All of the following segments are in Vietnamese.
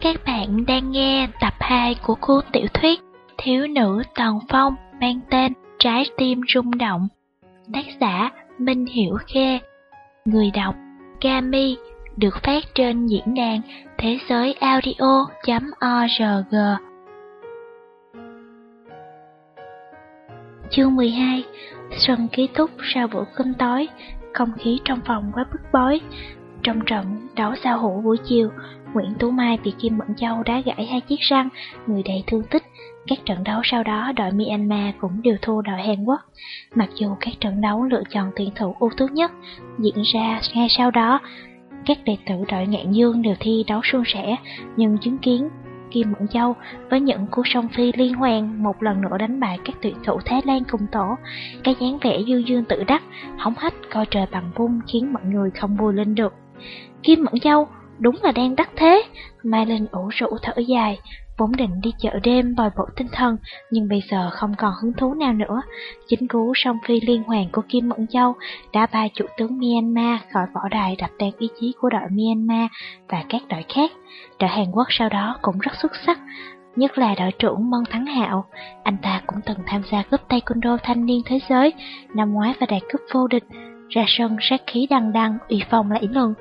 Các bạn đang nghe tập 2 của cuốn tiểu thuyết Thiếu nữ toàn Phong mang tên Trái tim rung động. Tác giả Minh Hiểu Khe, Người đọc Kami được phát trên diễn đàn thế giới audio.org. Chương 12 Xuân ký túc sau bữa cơm tối, không khí trong phòng quá bức bối. Trong trận đấu giao hữu buổi chiều, Nguyễn Tú Mai bị Kim Mẫn Châu đá gãy hai chiếc răng, người đầy thương tích. Các trận đấu sau đó đội Myanmar cũng đều thua đội Hàn Quốc. Mặc dù các trận đấu lựa chọn tuyển thủ ưu tú nhất diễn ra ngay sau đó, các đệ tử đội Ngạn Dương đều thi đấu suôn sẻ, nhưng chứng kiến Kim Mẫn Châu với những cú song phi liên hoàn một lần nữa đánh bại các tuyển thủ Thái Lan cùng tổ. Cái dáng vẻ dương dương tự đắc, hóng hách coi trời bằng vung khiến mọi người không vui lên được. Kim Mẫn Châu đúng là đang đắc thế. Mai Linh ủ rũ thở dài, vốn định đi chợ đêm bồi bổ tinh thần, nhưng bây giờ không còn hứng thú nào nữa. Chính cú song phi liên hoàn của Kim Mẫn Châu đã ba chủ tướng Myanmar khỏi võ đài đập tan ý chí của đội Myanmar và các đội khác. Đội Hàn Quốc sau đó cũng rất xuất sắc, nhất là đội trưởng Mân Thắng Hạo. Anh ta cũng từng tham gia cúp taekwondo thanh niên thế giới, năm ngoái và đạt cúp vô địch, ra sân sát khí đăng đăng uy phong lẫy lừng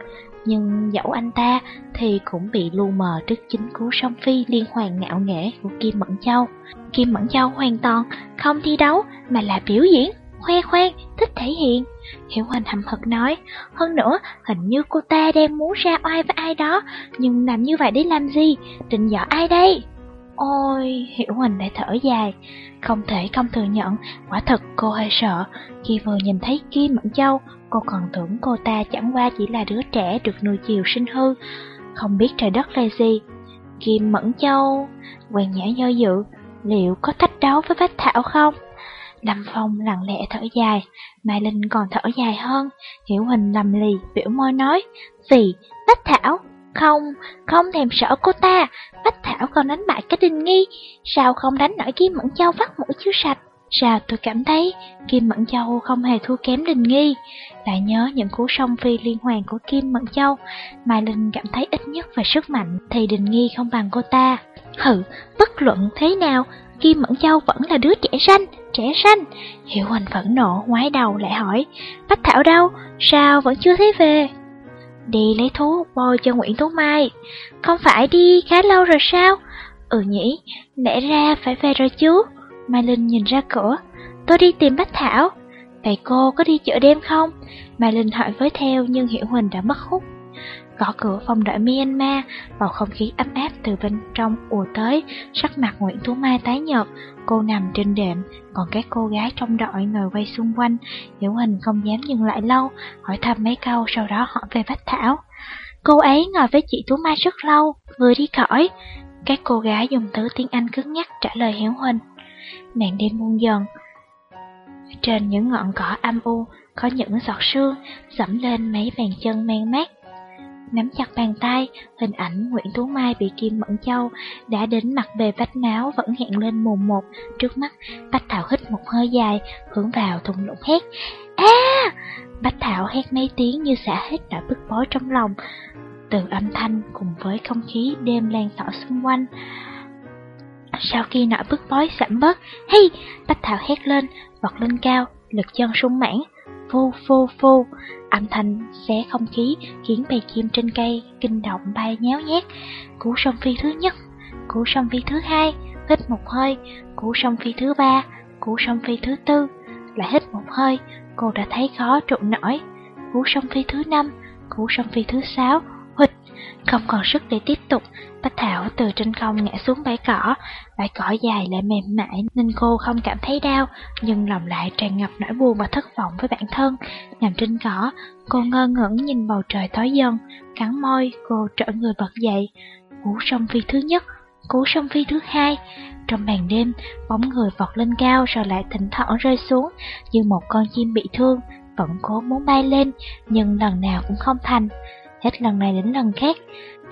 nhưng dẫu anh ta thì cũng bị lu mờ trước chính cú song phi liên hoàn ngạo nghễ của Kim Mẫn Châu. Kim Mẫn Châu hoàn toàn không thi đấu mà là biểu diễn, khoe khoang, thích thể hiện. Hiểu Hoành hậm hực nói, hơn nữa hình như cô ta đang muốn ra oai với ai đó, nhưng làm như vậy để làm gì, định vợ ai đây? Ôi, Hiểu Huỳnh đã thở dài, không thể không thừa nhận, quả thật cô hơi sợ. Khi vừa nhìn thấy Kim Mẫn Châu, cô còn tưởng cô ta chẳng qua chỉ là đứa trẻ được nuôi chiều sinh hư, không biết trời đất là gì. Kim Mẫn Châu, quen nhã do dự, liệu có thách đấu với Bách Thảo không? Lâm Phong lặng lẽ thở dài, Mai Linh còn thở dài hơn, Hiểu Huỳnh lầm lì, biểu môi nói, gì Bách Thảo không, không thèm sợ cô ta, Bách Thảo còn đánh bại cái đình nghi, sao không đánh nổi Kim Mẫn Châu vắt mũi chưa sạch? Sao tôi cảm thấy Kim Mẫn Châu không hề thua kém Đình Nghi? Lại nhớ những cú song phi liên hoàn của Kim Mẫn Châu Mai Linh cảm thấy ít nhất về sức mạnh Thì Đình Nghi không bằng cô ta. Hừ, bất luận thế nào Kim Mẫn Châu vẫn là đứa trẻ xanh Trẻ xanh. Hiệu Hoành phẫn nộ ngoái đầu lại hỏi Bách Thảo đâu, sao vẫn chưa thấy về? Đi lấy thuốc bôi cho Nguyễn Tú Mai Không phải đi khá lâu rồi sao Ừ nhỉ, lẽ ra phải về rồi chứ Mai Linh nhìn ra cửa, tôi đi tìm Bách Thảo. Vậy cô có đi chợ đêm không? Mai Linh hỏi với theo nhưng Hiểu Huỳnh đã mất hút. Gõ cửa phòng đợi Myanmar, bầu không khí ấm áp từ bên trong ùa tới, sắc mặt Nguyễn Tú Mai tái nhợt, cô nằm trên đệm, còn các cô gái trong đội ngồi quay xung quanh. Hiểu Hình không dám dừng lại lâu, hỏi thăm mấy câu sau đó hỏi về Bách Thảo. Cô ấy ngồi với chị Tú Mai rất lâu, vừa đi khỏi. Các cô gái dùng từ tiếng Anh cứng nhắc trả lời Hiểu Hình. Màn đêm buông dần Trên những ngọn cỏ âm u Có những giọt sương Dẫm lên mấy bàn chân men mát Nắm chặt bàn tay Hình ảnh Nguyễn Tú Mai bị Kim Mẫn Châu Đã đến mặt bề vách máu Vẫn hiện lên mồm một Trước mắt. Bách Thảo hít một hơi dài Hướng vào thùng lũng hét. À Bách Thảo hét mấy tiếng như xả hết nỗi bức bối trong lòng. Từ âm thanh cùng với không khí đêm lan tỏa xung quanh. Sau khi nỗi bức bối giảm bớt, hey, Bách Thảo hét lên, vọt lên cao, lực chân sung mãn, phô phô phô. âm thanh xé không khí khiến bầy chim trên cây kinh động bay nhéo nhét. Cú sông phi thứ nhất, cú sông phi thứ hai, hít một hơi, cú sông phi thứ ba, cú sông phi thứ tư, lại hít một hơi, cô đã thấy khó trụ nổi. Cú sông phi thứ năm, cú sông phi thứ sáu, không còn sức để tiếp tục, Bách Thảo từ trên không ngã xuống bãi cỏ, bãi cỏ dài lại mềm mại nên cô không cảm thấy đau, nhưng lòng lại tràn ngập nỗi buồn và thất vọng với bản thân. Nằm trên cỏ, cô ngơ ngẩn nhìn bầu trời tối dần, cắn môi, cô trở người bật dậy. Cú sông phi thứ nhất, cú sông phi thứ hai. Trong màn đêm, bóng người vọt lên cao rồi lại thỉnh thoảng rơi xuống, như một con chim bị thương, vẫn cố muốn bay lên, nhưng lần nào cũng không thành. Hết lần này đến lần khác,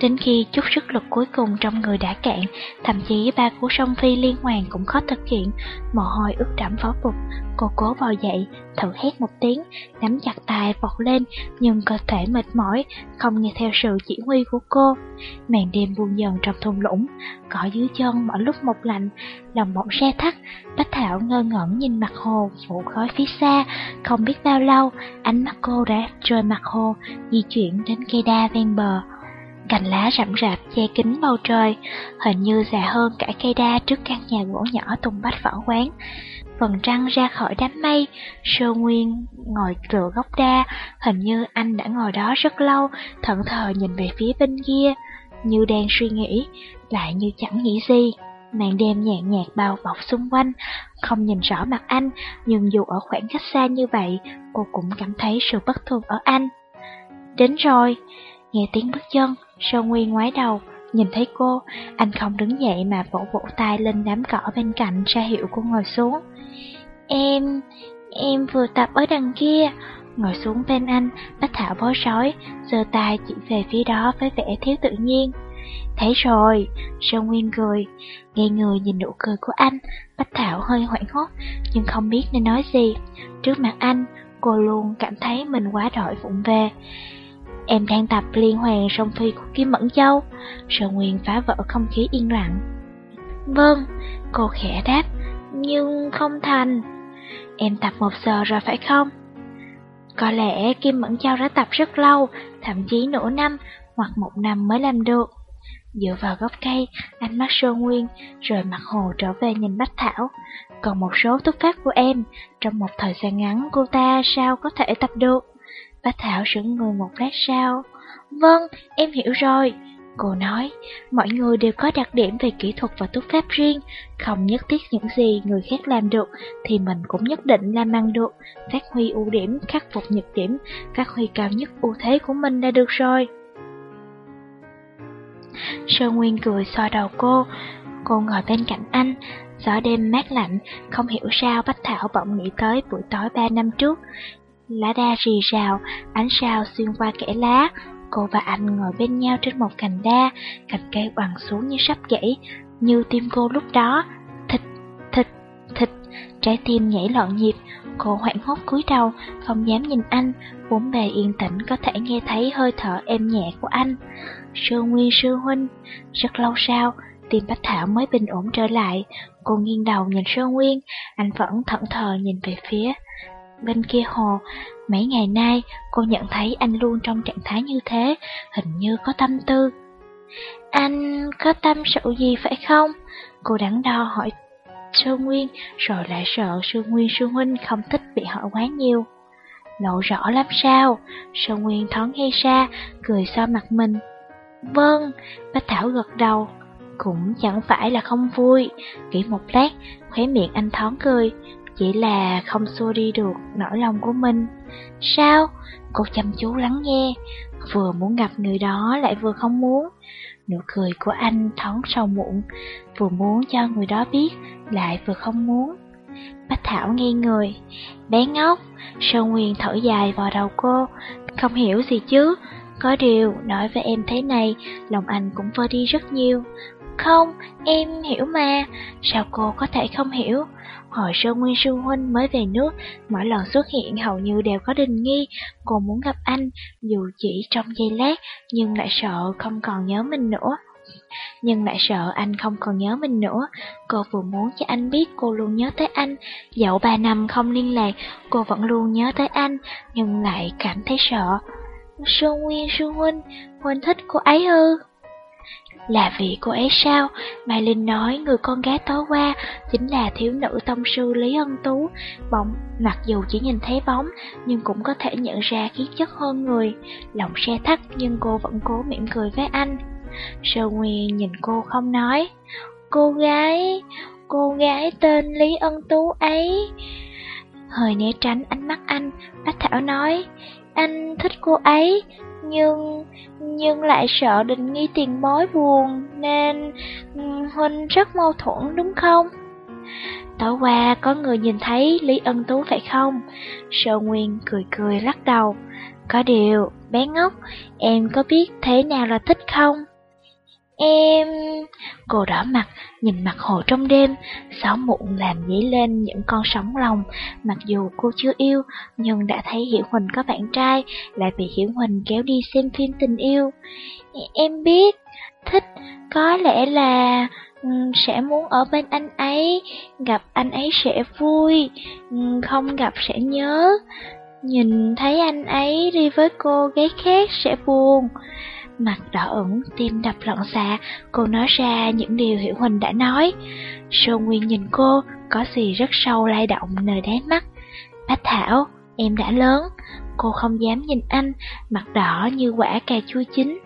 Đến khi chút sức lực cuối cùng trong người đã cạn, thậm chí ba cú song phi liên hoàn cũng khó thực hiện, mồ hôi ướt đẫm phó phục, Cô cố bò dậy, thử hét một tiếng, nắm chặt tay vọt lên, nhưng cơ thể mệt mỏi, không nghe theo sự chỉ huy của cô. Màn đêm buông dần trong thung lũng, cỏ dưới chân mỗi lúc một lạnh, lòng bỗng xe thắt. Bách Thảo ngơ ngẩn nhìn mặt hồ phủ khói phía xa, không biết bao lâu, ánh mắt cô đã rời mặt hồ, di chuyển đến cây đa ven bờ. Cành lá rậm rạp che kín bầu trời, hình như già hơn cả cây đa trước căn nhà gỗ nhỏ tùng bách võ quán. Phần trăng ra khỏi đám mây, Sơ Nguyên ngồi tựa gốc đa, hình như anh đã ngồi đó rất lâu, thận thờ nhìn về phía bên kia, như đang suy nghĩ, lại như chẳng nghĩ gì. Màn đêm nhàn nhạt bao bọc xung quanh, không nhìn rõ mặt anh, nhưng dù ở khoảng cách xa như vậy, cô cũng cảm thấy sự bất thường ở anh. Đến rồi, nghe tiếng bước chân, Sơ Nguyên ngoái đầu, nhìn thấy cô, anh không đứng dậy mà vỗ vỗ tay lên đám cỏ bên cạnh ra hiệu cô ngồi xuống. Em, em vừa tập ở đằng kia. Ngồi xuống bên anh, Bách Thảo bối rối, giơ tay chỉ về phía đó với vẻ thiếu tự nhiên. Thấy rồi, Sơn Nguyên cười, nghe người nhìn nụ cười của anh, Bách Thảo hơi hoảng hốt, nhưng không biết nên nói gì. Trước mặt anh, cô luôn cảm thấy mình quá đội vụng về. Em đang tập liên hoàn song phi của Kim Mẫn Châu. Sơn Nguyên phá vỡ không khí yên lặng. Vâng, cô khẽ đáp, nhưng không thành. Em tập một giờ rồi phải không? Có lẽ Kim Mẫn Châu đã tập rất lâu, thậm chí nửa năm hoặc một năm mới làm được. Dựa vào gốc cây, ánh mắt Sơn Nguyên, rồi mặt hồ trở về nhìn Bách Thảo. Còn một số thuốc pháp của em, trong một thời gian ngắn cô ta sao có thể tập được? Bách Thảo sững người một lát sau. Vâng, em hiểu rồi. Cô nói, mọi người đều có đặc điểm về kỹ thuật và túc pháp riêng, không nhất thiết những gì người khác làm được thì mình cũng nhất định làm ăn được, phát huy ưu điểm, khắc phục nhược điểm, phát huy cao nhất ưu thế của mình là được rồi. Sơn Nguyên cười xoa đầu cô, cô ngồi bên cạnh anh, gió đêm mát lạnh, không hiểu sao Bách Thảo bỗng nghĩ tới buổi tối ba năm trước. Lá đa rì rào, ánh sao xuyên qua kẽ lá, Cô và anh ngồi bên nhau trên một cành đa, cành cây quằn xuống như sắp gãy, như tim cô lúc đó. Thịt, thịt, thịt, trái tim nhảy loạn nhịp, cô hoảng hốt cúi đầu, không dám nhìn anh, bốn bề yên tĩnh có thể nghe thấy hơi thở êm nhẹ của anh. Sư Nguyên sư huynh, rất lâu sau, tim Bách Thảo mới bình ổn trở lại, cô nghiêng đầu nhìn Sư Nguyên, anh vẫn thẫn thờ nhìn về phía bên kia hồ. Mấy ngày nay, cô nhận thấy anh luôn trong trạng thái như thế, hình như có tâm tư. Anh có tâm sự gì phải không? Cô đắn đo hỏi Sư Nguyên, rồi lại sợ Sư Nguyên Sư Huynh không thích bị hỏi quá nhiều. Lộ rõ lắm sao? Sư Nguyên thoáng ngay xa, cười so mặt mình. Vâng, Bách Thảo gật đầu. Cũng chẳng phải là không vui. Nghĩ một lát, khóe miệng anh thoáng cười. Chỉ là không xua đi được nỗi lòng của mình. Sao? Cô chăm chú lắng nghe Vừa muốn gặp người đó lại vừa không muốn. Nụ cười của anh thoáng sâu muộn Vừa muốn cho người đó biết Lại vừa không muốn. Bách Thảo nghi người Bé ngốc Sơn Nguyên thở dài vào đầu cô. Không hiểu gì chứ Có điều nói với em thế này Lòng anh cũng vơi đi rất nhiều. Không, em hiểu mà Sao cô có thể không hiểu? Hồi Sơn Nguyên Sư Huynh mới về nước, mỗi lần xuất hiện hầu như đều có đình nghi, cô muốn gặp anh, dù chỉ trong giây lát, nhưng lại sợ không còn nhớ mình nữa. Nhưng lại sợ anh không còn nhớ mình nữa, cô vừa muốn cho anh biết cô luôn nhớ tới anh, dẫu ba năm không liên lạc, cô vẫn luôn nhớ tới anh, nhưng lại cảm thấy sợ. Sơn Nguyên Sư Huynh, Huynh thích cô ấy ư? Là vì cô ấy sao? Mai Linh nói người con gái tối qua chính là thiếu nữ tông sư Lý Ân Tú. Bóng, mặc dù chỉ nhìn thấy bóng, nhưng cũng có thể nhận ra khí chất hơn người. Lòng xe thắt nhưng cô vẫn cố mỉm cười với anh. Sơ Nguyên nhìn cô không nói. Cô gái, cô gái tên Lý Ân Tú ấy. Hơi né tránh ánh mắt anh, Bách Thảo nói, anh thích cô ấy, nhưng nhưng lại sợ định nghi tiền bối buồn nên Huynh rất mâu thuẫn đúng không? Tối qua có người nhìn thấy Lý Ân Tú phải không? Sợ Nguyên cười cười lắc đầu. Có điều, bé ngốc, em có biết thế nào là thích không? Em... Cô đỏ mặt, nhìn mặt hồ trong đêm, sáu mụn làm dấy lên những con sóng lòng. Mặc dù cô chưa yêu, nhưng đã thấy Hiểu Huỳnh có bạn trai, lại bị Hiểu Huỳnh kéo đi xem phim tình yêu. Em biết, thích, có lẽ là... Ừ, sẽ muốn ở bên anh ấy, gặp anh ấy sẽ vui, ừ, không gặp sẽ nhớ. Nhìn thấy anh ấy đi với cô gái khác sẽ buồn. Mặt đỏ ửng, tim đập loạn xạ, cô nói ra những điều Hiểu Huỳnh đã nói. Sô Nguyên nhìn cô, có gì rất sâu lay động nơi đáy mắt. Bách Thảo, em đã lớn, cô không dám nhìn anh, mặt đỏ như quả cà chua chín.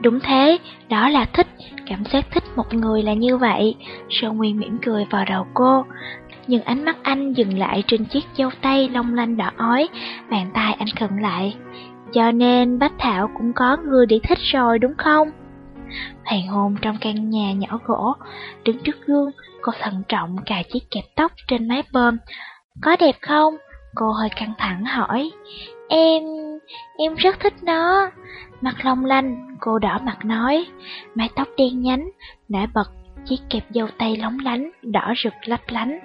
Đúng thế, đó là thích, cảm giác thích một người là như vậy. Sô Nguyên mỉm cười vào đầu cô, nhưng ánh mắt anh dừng lại trên chiếc dâu tay long lanh đỏ ói, bàn tay anh khẩn lại. Cho nên Bách Thảo cũng có người để thích rồi đúng không? Hoàng hôn trong căn nhà nhỏ gỗ, đứng trước gương, cô thận trọng cài chiếc kẹp tóc trên mái bơm. Có đẹp không? Cô hơi căng thẳng hỏi. Em... em rất thích nó. Mặt long lanh, cô đỏ mặt nói. Mái tóc đen nhánh, nổi bật chiếc kẹp dâu tay lóng lánh, đỏ rực lấp lánh.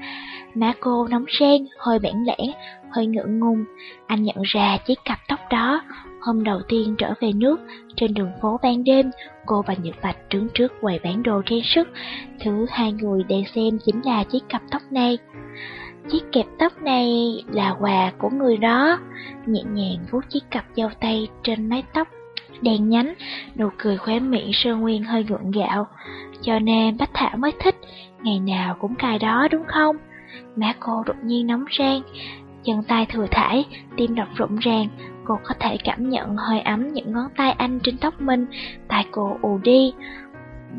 Má cô nóng sen, hơi bản lẽn, hơi ngượng ngùng. Anh nhận ra chiếc cặp tóc đó. Hôm đầu tiên trở về nước, trên đường phố ban đêm, cô và Nhật Bạch đứng trước quầy bán đồ trang sức. Thứ hai người đang xem chính là chiếc cặp tóc này. Chiếc kẹp tóc này là quà của người đó. Nhẹ nhàng vuốt chiếc cặp dao tay trên mái tóc đen nhánh, nụ cười khóe miệng Sơn Nguyên hơi gượng gạo. Cho nên Bách Thảo mới thích, ngày nào cũng cài đó đúng không? Má cô đột nhiên nóng rang, chân tay thừa thải, tim đập rộn ràng, cô có thể cảm nhận hơi ấm những ngón tay anh trên tóc mình, tay cô ù đi.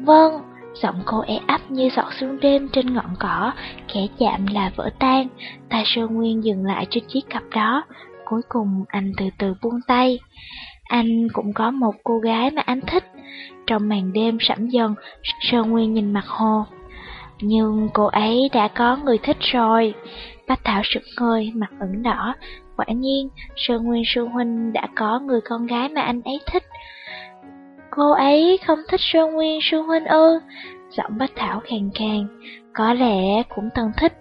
Vâng, giọng cô e ấp như giọt sương đêm trên ngọn cỏ, khẽ chạm là vỡ tan, tay sơ Nguyên dừng lại trên chiếc cặp đó, cuối cùng anh từ từ buông tay. Anh cũng có một cô gái mà anh thích. Trong màn đêm sẫm dần, Sơ Nguyên nhìn mặt hồ. Nhưng cô ấy đã có người thích rồi. Bách Thảo sực ngơi, mặt ửng đỏ. Quả nhiên, Sơn Nguyên Sư Huynh đã có người con gái mà anh ấy thích. Cô ấy không thích Sơn Nguyên Sư Huynh ư? Giọng Bách Thảo khàn khàn. Có lẽ cũng từng thích.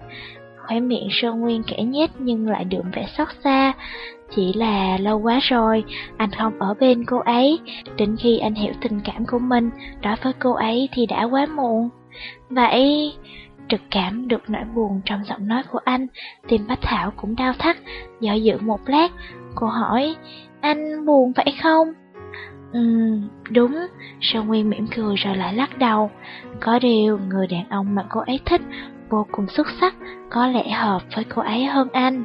Khóe miệng Sơn Nguyên kẻ nhét nhưng lại đượm vẻ xót xa. Chỉ là lâu quá rồi, anh không ở bên cô ấy, đến khi anh hiểu tình cảm của mình, đối với cô ấy thì đã quá muộn. Vậy, trực cảm được nỗi buồn trong giọng nói của anh, tim Bách Thảo cũng đau thắt, do dự một lát, cô hỏi, anh buồn phải không? Ừm, đúng, Sơn Nguyên mỉm cười rồi lại lắc đầu. Có điều, người đàn ông mà cô ấy thích vô cùng xuất sắc, có lẽ hợp với cô ấy hơn anh.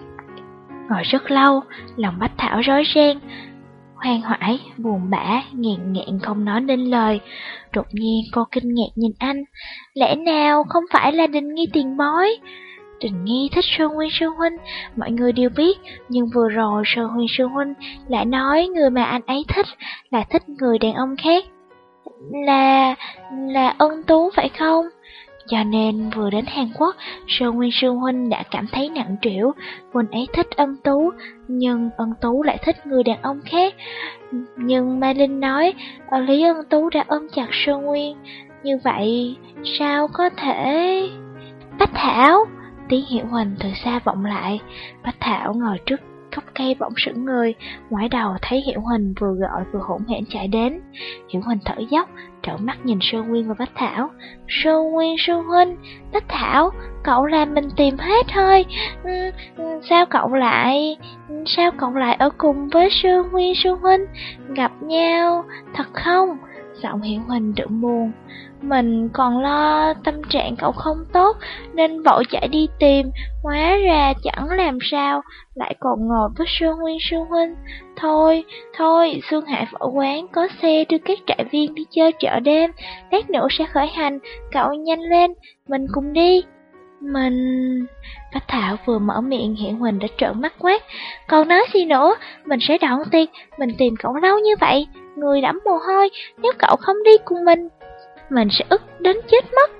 Ngồi rất lâu, lòng Bách Thảo rối ren, hoang hoải, buồn bã, nghẹn nghẹn không nói nên lời. Đột nhiên cô kinh ngạc nhìn anh, lẽ nào không phải là Đình Nghi tiền bối? Đình Nghi thích Sơn Nguyên Sư Huynh, mọi người đều biết, nhưng vừa rồi Sơn Nguyên Sư Huynh lại nói người mà anh ấy thích là thích người đàn ông khác. Là... là ân tú phải không? Cho nên vừa đến Hàn Quốc, Sơn Nguyên Sư Huynh đã cảm thấy nặng trĩu, Huynh ấy thích ân tú, nhưng ân tú lại thích người đàn ông khác. Nhưng Mai Linh nói, Lý ân tú đã ôm chặt Sơn Nguyên, như vậy sao có thể... Bách Thảo! Tiếng hiệu huỳnh từ xa vọng lại, Bách Thảo ngồi trước gốc cây bỗng sững người, ngoái đầu thấy Hiểu Huỳnh vừa gọi vừa hỗn hển chạy đến. Hiểu Huỳnh thở dốc, trợn mắt nhìn Sơ Nguyên và Bách Thảo. Sơ Nguyên, Sơ Huynh, Bách Thảo, cậu làm mình tìm hết thôi. Ừ, ừ sao cậu lại, sao cậu lại ở cùng với Sơ Nguyên, Sơ Huynh? Gặp nhau, thật không? Giọng Hiểu hình đượm buồn. Mình còn lo tâm trạng cậu không tốt nên vội chạy đi tìm, hóa ra chẳng làm sao, lại còn ngồi với Sương Nguyên Sương Huynh. Thôi, thôi, Sương Hải võ quán có xe đưa các trại viên đi chơi chợ đêm, lát nữa sẽ khởi hành, cậu nhanh lên, mình cùng đi. Mình... Bách Thảo vừa mở miệng Hiển Huỳnh đã trợn mắt quát. Còn nói gì nữa, mình sẽ đón tiền, mình tìm cậu lâu như vậy, người đẫm mồ hôi, nếu cậu không đi cùng mình, mình sẽ ức đến chết mất.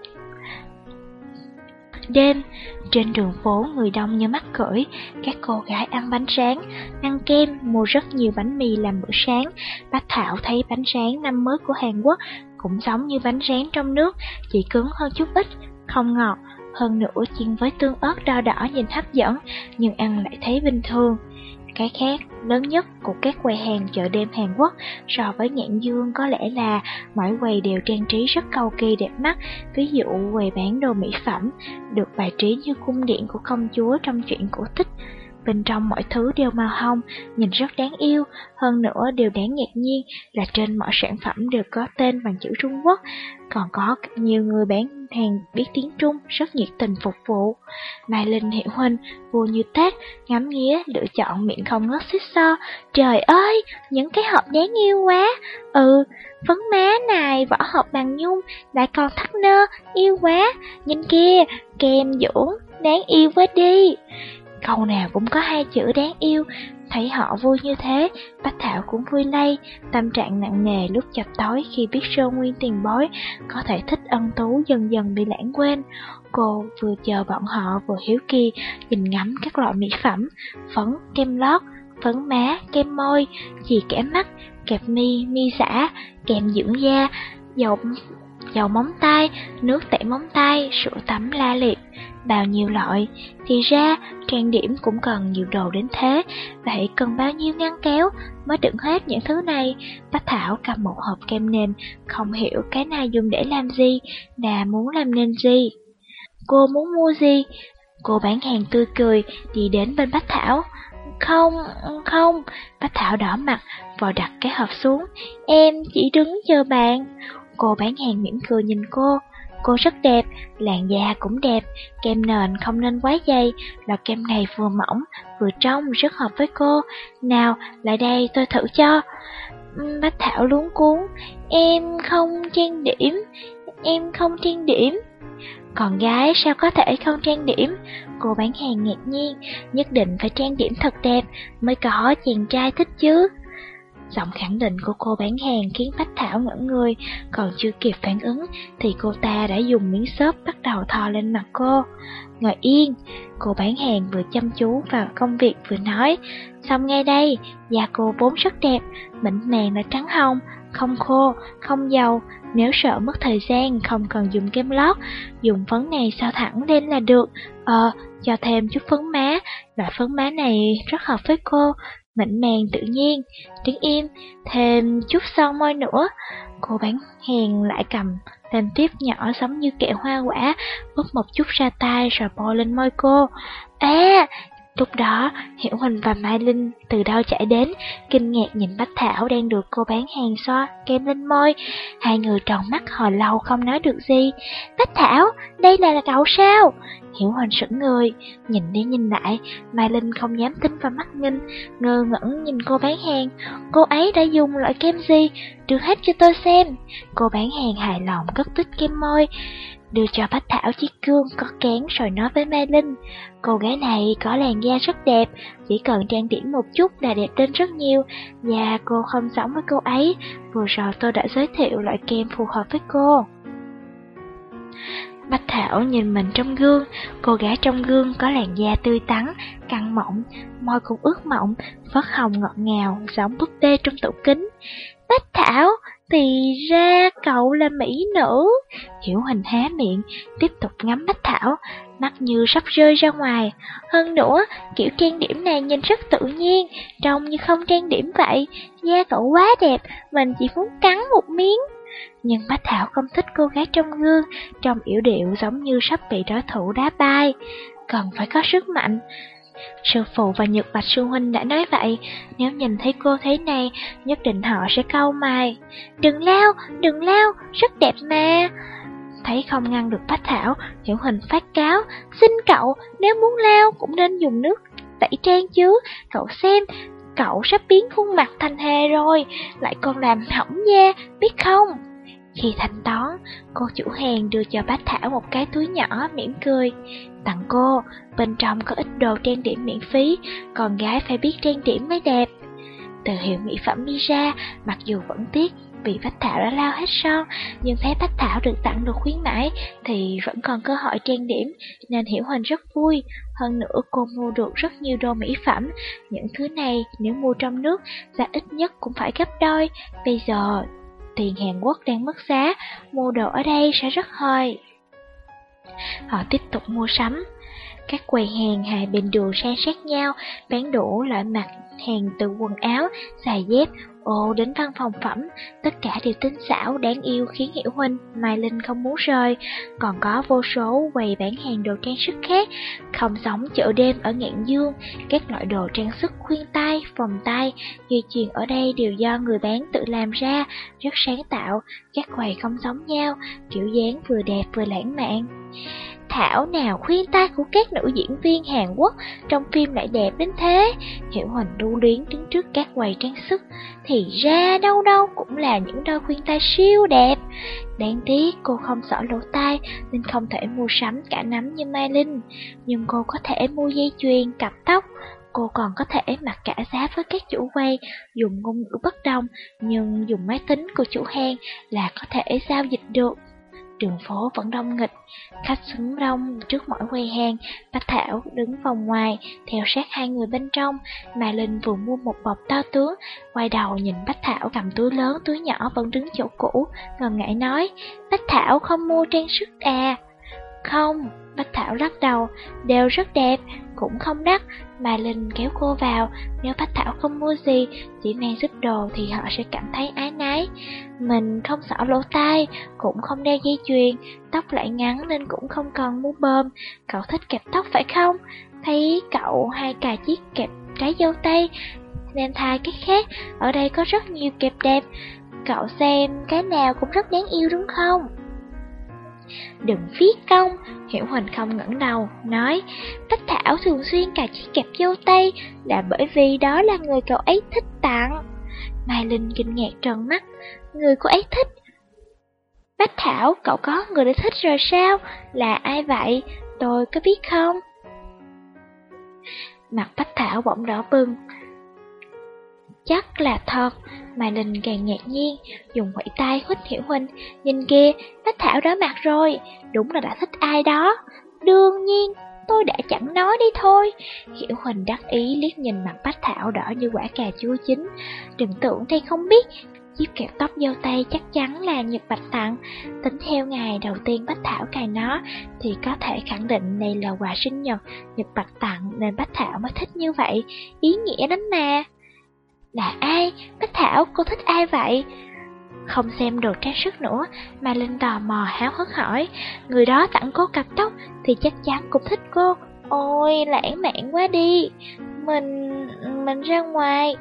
đêm. Trên đường phố người đông như mắc cởi, các cô gái ăn bánh sáng, ăn kem, mua rất nhiều bánh mì làm bữa sáng. Bác Thảo thấy bánh sáng năm mới của Hàn Quốc cũng giống như bánh rán trong nước, chỉ cứng hơn chút ít, không ngọt, hơn nữa chiên với tương ớt đỏ đỏ nhìn hấp dẫn, nhưng ăn lại thấy bình thường. Cái khác lớn nhất của các quầy hàng chợ đêm Hàn Quốc so với nhãn dương có lẽ là mỗi quầy đều trang trí rất cầu kỳ đẹp mắt, ví dụ quầy bán đồ mỹ phẩm, được bài trí như cung điện của công chúa trong chuyện cổ tích. Bên trong mọi thứ đều màu hồng, nhìn rất đáng yêu, hơn nữa điều đáng ngạc nhiên là trên mọi sản phẩm đều có tên bằng chữ Trung Quốc, còn có nhiều người bán hàng biết tiếng Trung rất nhiệt tình phục vụ. Mai Linh Hiểu Huynh vua như tác, ngắm nghía lựa chọn miệng không ngớt xích so. Trời ơi, những cái hộp đáng yêu quá. Ừ, phấn má này, vỏ hộp bằng nhung, lại còn thắt nơ, yêu quá. Nhìn kia, kem dưỡng, đáng yêu quá đi. Câu nào cũng có hai chữ đáng yêu, thấy họ vui như thế, Bách Thảo cũng vui lây, tâm trạng nặng nề lúc chập tối khi biết sơ nguyên tiền bối, có thể thích ân tú dần dần bị lãng quên. Cô vừa chờ bọn họ vừa hiếu kỳ, nhìn ngắm các loại mỹ phẩm, phấn, kem lót, phấn má, kem môi, chì kẻ mắt, kẹp mi, mi xả, kèm dưỡng da, dầu dầu móng tay, nước tẩy móng tay, sữa tắm la liệt bao nhiêu loại, thì ra trang điểm cũng cần nhiều đồ đến thế, vậy cần bao nhiêu ngăn kéo mới đựng hết những thứ này. Bách Thảo cầm một hộp kem nền, không hiểu cái này dùng để làm gì, và muốn làm nên gì. Cô muốn mua gì? Cô bán hàng tươi cười, đi đến bên Bách Thảo. Không, không, Bách Thảo đỏ mặt, vò đặt cái hộp xuống. Em chỉ đứng chờ bạn. Cô bán hàng mỉm cười nhìn cô. Cô rất đẹp, làn da cũng đẹp, kem nền không nên quá dày, loại kem này vừa mỏng, vừa trong, rất hợp với cô. Nào, lại đây tôi thử cho. Bách Thảo luống cuốn, em không trang điểm, em không trang điểm. Còn gái sao có thể không trang điểm? Cô bán hàng ngạc nhiên, nhất định phải trang điểm thật đẹp mới có chàng trai thích chứ. Giọng khẳng định của cô bán hàng khiến Bách Thảo ngẩn người, còn chưa kịp phản ứng thì cô ta đã dùng miếng xốp bắt đầu thò lên mặt cô. Ngồi yên, cô bán hàng vừa chăm chú vào công việc vừa nói, xong ngay đây, da cô vốn rất đẹp, mịn màng là trắng hồng, không khô, không dầu, nếu sợ mất thời gian không cần dùng kem lót, dùng phấn này sao thẳng lên là được. Ờ, cho thêm chút phấn má, loại phấn má này rất hợp với cô, mịn màng tự nhiên, tiếng im, thêm chút son môi nữa. Cô bán hàng lại cầm thêm tiếp nhỏ giống như kẹo hoa quả, bốc một chút ra tay rồi bôi lên môi cô. À, Lúc đó, Hiểu Huỳnh và Mai Linh từ đâu chạy đến, kinh ngạc nhìn Bách Thảo đang được cô bán hàng xoa, kem lên môi. Hai người tròn mắt hồi lâu không nói được gì. Bách Thảo, đây là cậu sao? Hiểu Huỳnh sững người, nhìn đi nhìn lại, Mai Linh không dám tin vào mắt mình, ngơ ngẩn nhìn cô bán hàng. Cô ấy đã dùng loại kem gì? Đưa hết cho tôi xem. Cô bán hàng hài lòng cất tích kem môi đưa cho Bách Thảo chiếc gương có kén rồi nói với Mai Linh. Cô gái này có làn da rất đẹp, chỉ cần trang điểm một chút là đẹp lên rất nhiều, và cô không giống với cô ấy, vừa rồi tôi đã giới thiệu loại kem phù hợp với cô. Bách Thảo nhìn mình trong gương, cô gái trong gương có làn da tươi tắn, căng mọng, môi cũng ướt mọng, phớt hồng ngọt ngào, giống búp bê trong tủ kính. Bách Thảo, thì ra cậu là mỹ nữ. Hiểu Hình há miệng, tiếp tục ngắm Bách Thảo, mắt như sắp rơi ra ngoài. Hơn nữa, kiểu trang điểm này nhìn rất tự nhiên, trông như không trang điểm vậy. Da cậu quá đẹp, mình chỉ muốn cắn một miếng. Nhưng Bách Thảo không thích cô gái trong gương, trông yểu điệu giống như sắp bị đối thủ đá bay. Cần phải có sức mạnh, Sư phụ và Nhật Bạch Sư Huynh đã nói vậy, nếu nhìn thấy cô thế này, nhất định họ sẽ câu mày. Đừng lao, đừng lao, rất đẹp mà. Thấy không ngăn được Bách Thảo, Hiểu Hình phát cáo, xin cậu, nếu muốn lao cũng nên dùng nước tẩy trang chứ, cậu xem, cậu sắp biến khuôn mặt thành hề rồi, lại còn làm hỏng da, biết không? Khi thanh toán, cô chủ hàng đưa cho Bách Thảo một cái túi nhỏ mỉm cười. Tặng cô, bên trong có ít đồ trang điểm miễn phí, còn gái phải biết trang điểm mới đẹp. từ hiệu mỹ phẩm đi ra, mặc dù vẫn tiếc vì Bách Thảo đã lao hết son, nhưng thấy Bách Thảo được tặng được khuyến mãi thì vẫn còn cơ hội trang điểm, nên Hiểu Huỳnh rất vui. Hơn nữa cô mua được rất nhiều đồ mỹ phẩm, những thứ này nếu mua trong nước giá ít nhất cũng phải gấp đôi. Bây giờ tiền Hàn Quốc đang mất giá, mua đồ ở đây sẽ rất hơi. Họ tiếp tục mua sắm. Các quầy hàng hai bên đường san sát nhau, bán đủ loại mặt hàng từ quần áo, giày dép, ô đến văn phòng phẩm, tất cả đều tinh xảo, đáng yêu khiến Hiểu Huynh, Mai Linh không muốn rời. Còn có vô số quầy bán hàng đồ trang sức khác, không giống chợ đêm ở Ngạn Dương, các loại đồ trang sức khuyên tai, vòng tay, dây chuyền ở đây đều do người bán tự làm ra, rất sáng tạo, các quầy không giống nhau, kiểu dáng vừa đẹp vừa lãng mạn. Thảo nào khuyên tai của các nữ diễn viên Hàn Quốc trong phim lại đẹp đến thế. Hiểu Huỳnh đu luyến đứng trước các quầy trang sức, thì ra đâu đâu cũng là những đôi khuyên tai siêu đẹp. Đáng tiếc cô không sợ lỗ tai nên không thể mua sắm cả nắm như Mai Linh, nhưng cô có thể mua dây chuyền, cặp tóc. Cô còn có thể mặc cả giá với các chủ quay, dùng ngôn ngữ bất đồng, nhưng dùng máy tính của chủ hàng là có thể giao dịch được. Đường phố vẫn đông nghịch, khách xứng đông trước mỗi quầy hàng, Bách Thảo đứng vòng ngoài, theo sát hai người bên trong, Mà Linh vừa mua một bọc to tướng, quay đầu nhìn Bách Thảo cầm túi lớn, túi nhỏ vẫn đứng chỗ cũ, ngần ngại nói, Bách Thảo không mua trang sức à? Không, Bách Thảo lắc đầu, đều rất đẹp, cũng không đắt, mà Linh kéo cô vào, nếu Bách Thảo không mua gì, chỉ mang giúp đồ thì họ sẽ cảm thấy ái nái. Mình không sợ lỗ tai, cũng không đeo dây chuyền, tóc lại ngắn nên cũng không cần mua bơm. Cậu thích kẹp tóc phải không? Thấy cậu hay cài chiếc kẹp trái dâu tây, nên thay cái khác, ở đây có rất nhiều kẹp đẹp. Cậu xem cái nào cũng rất đáng yêu đúng không? Đừng phí công, Hiểu Huỳnh không ngẩng đầu, nói Bách Thảo thường xuyên cài chiếc kẹp dâu tay là bởi vì đó là người cậu ấy thích tặng. Mai Linh kinh ngạc tròn mắt, người cô ấy thích. Bách Thảo, cậu có người đã thích rồi sao? Là ai vậy? Tôi có biết không? Mặt Bách Thảo bỗng đỏ bừng. Chắc là thật, mà Linh càng ngạc nhiên, dùng quẩy tay khuất Hiểu Huynh, nhìn kia, Bách Thảo đó mặt rồi, đúng là đã thích ai đó. Đương nhiên, tôi đã chẳng nói đi thôi. Hiểu Huỳnh đắc ý liếc nhìn mặt Bách Thảo đỏ như quả cà chua chín. Đừng tưởng thay không biết, chiếc kẹp tóc dâu tay chắc chắn là Nhật Bạch tặng. Tính theo ngày đầu tiên Bách Thảo cài nó, thì có thể khẳng định đây là quà sinh nhật Nhật Bạch tặng nên Bách Thảo mới thích như vậy. Ý nghĩa lắm mà. Là ai? Bách Thảo, cô thích ai vậy? Không xem đồ trang sức nữa, mà Linh tò mò háo hức hỏi. Người đó tặng cô cặp tóc thì chắc chắn cũng thích cô. Ôi, lãng mạn quá đi. Mình... mình ra ngoài.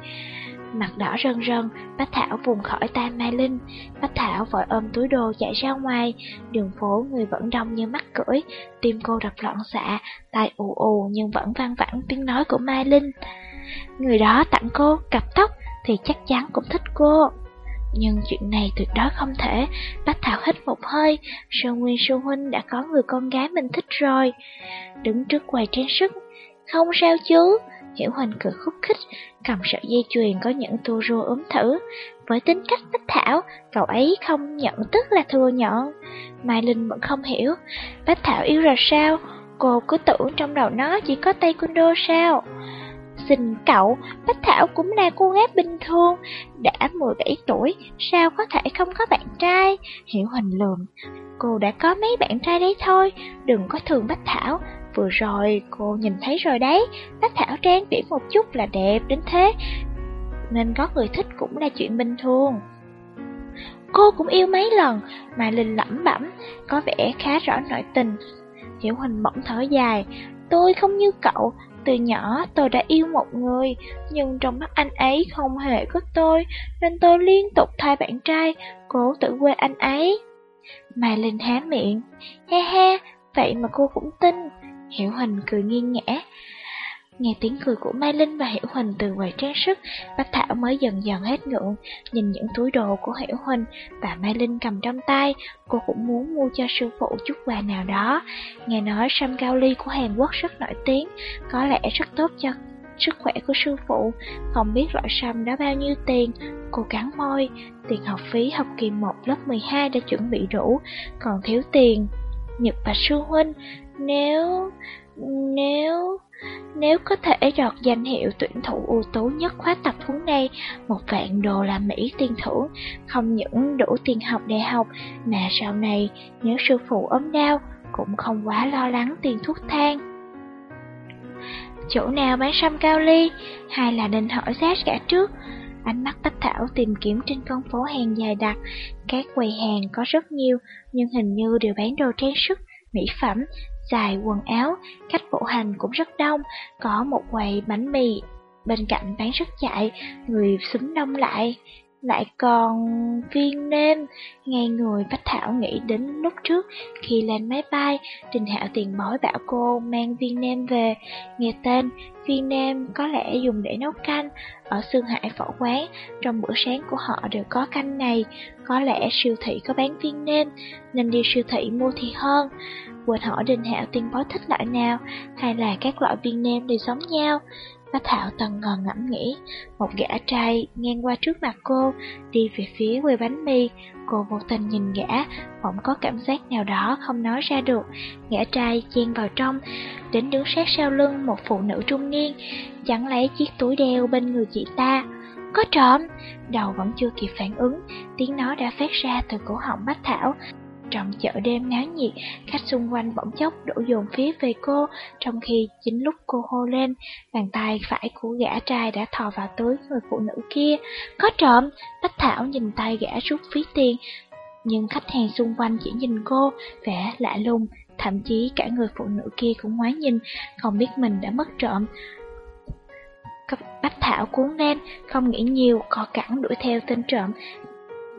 Mặt đỏ rần rần, Bách Thảo vùng khỏi tay Mai Linh. Bách Thảo vội ôm túi đồ chạy ra ngoài. Đường phố người vẫn đông như mắt cưỡi. Tim cô đập loạn xạ, tai ù ù nhưng vẫn vang vẳng tiếng nói của Mai Linh. Người đó tặng cô cặp tóc thì chắc chắn cũng thích cô. Nhưng chuyện này tuyệt đối không thể, Bách Thảo hít một hơi, Sơn Nguyên Sư Huynh đã có người con gái mình thích rồi. Đứng trước quầy trang sức, không sao chứ, Hiểu Huỳnh cười khúc khích, cầm sợi dây chuyền có những tu rua ốm thử. Với tính cách Bách Thảo, cậu ấy không nhận tức là thừa nhận. Mai Linh vẫn không hiểu, Bách Thảo yêu rồi sao? Cô cứ tưởng trong đầu nó chỉ có taekwondo sao? Xin cậu, Bách Thảo cũng là cô gái bình thường, đã 17 tuổi, sao có thể không có bạn trai? Hiểu Hình lườm, cô đã có mấy bạn trai đấy thôi, đừng có thường Bách Thảo. Vừa rồi cô nhìn thấy rồi đấy, Bách Thảo trang điểm một chút là đẹp đến thế, nên có người thích cũng là chuyện bình thường. Cô cũng yêu mấy lần, mà Linh lẩm bẩm, có vẻ khá rõ nội tình. Hiểu Hình mỏng thở dài, tôi không như cậu, từ nhỏ tôi đã yêu một người, nhưng trong mắt anh ấy không hề có tôi, nên tôi liên tục thay bạn trai, cố tự quên anh ấy. Mai Linh há miệng, he he vậy mà cô cũng tin. Hiểu Hình cười nghiêng ngã. Nghe tiếng cười của Mai Linh và Hiểu Huỳnh từ quầy trang sức, Bách Thảo mới dần dần hết ngượng, nhìn những túi đồ của Hiểu Huỳnh và Mai Linh cầm trong tay, cô cũng muốn mua cho sư phụ chút quà nào đó. Nghe nói sâm cao ly của Hàn Quốc rất nổi tiếng, có lẽ rất tốt cho sức khỏe của sư phụ, không biết loại sâm đó bao nhiêu tiền. Cô cắn môi, tiền học phí học kỳ 1 lớp 12 đã chuẩn bị đủ, còn thiếu tiền. Nhật và Sư Huynh, nếu... nếu... Nếu có thể đoạt danh hiệu tuyển thủ ưu tú nhất khóa tập huấn này, một vạn đô la Mỹ tiền thưởng, không những đủ tiền học đại học, mà sau này nếu sư phụ ốm đau, cũng không quá lo lắng tiền thuốc thang. Chỗ nào bán sâm cao ly, hay là định hỏi giá cả trước? Ánh mắt Bách Thảo tìm kiếm trên con phố hàng dài đặc, các quầy hàng có rất nhiều, nhưng hình như đều bán đồ trang sức, mỹ phẩm, dài quần áo, khách bộ hành cũng rất đông, có một quầy bánh mì, bên cạnh bán rất chạy, người xúm đông lại. Lại còn viên nêm, ngay người Bách Thảo nghĩ đến lúc trước khi lên máy bay, Trình Hạo tiền bói bảo cô mang viên nêm về. Nghe tên, viên nêm có lẽ dùng để nấu canh, ở Sương Hải phở quán, trong bữa sáng của họ đều có canh này, có lẽ siêu thị có bán viên nêm, nên đi siêu thị mua thì hơn quên hỏi Đình Hạo tiên bối thích loại nào, hay là các loại viên nêm đều giống nhau. Bách Thảo tần ngần ngẫm nghĩ, một gã trai ngang qua trước mặt cô, đi về phía quầy bánh mì. Cô vô tình nhìn gã, bỗng có cảm giác nào đó không nói ra được. Gã trai chen vào trong, đến đứng sát sau lưng một phụ nữ trung niên, chẳng lấy chiếc túi đeo bên người chị ta. Có trộm! Đầu vẫn chưa kịp phản ứng, tiếng nói đã phát ra từ cổ họng Bách Thảo. Trong chợ đêm náo nhiệt, khách xung quanh bỗng chốc đổ dồn phía về cô, trong khi chính lúc cô hô lên, bàn tay phải của gã trai đã thò vào túi người phụ nữ kia. Có trộm! Bách Thảo nhìn tay gã rút phí tiền, nhưng khách hàng xung quanh chỉ nhìn cô, vẻ lạ lùng, thậm chí cả người phụ nữ kia cũng ngoái nhìn, không biết mình đã mất trộm. Bách Thảo cuốn lên, không nghĩ nhiều, co cẳng đuổi theo tên trộm,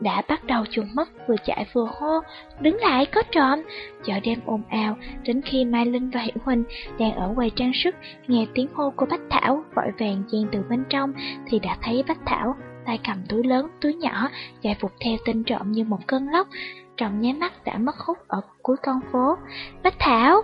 đã bắt đầu chuồn mất vừa chạy vừa hô, đứng lại có trộm. Chợ đêm ồn ào, đến khi Mai Linh và Hiểu Huỳnh đang ở quầy trang sức, nghe tiếng hô của Bách Thảo vội vàng chen từ bên trong thì đã thấy Bách Thảo tay cầm túi lớn, túi nhỏ, chạy phục theo tên trộm như một cơn lốc. Trong nháy mắt đã mất hút ở cuối con phố. Bách Thảo!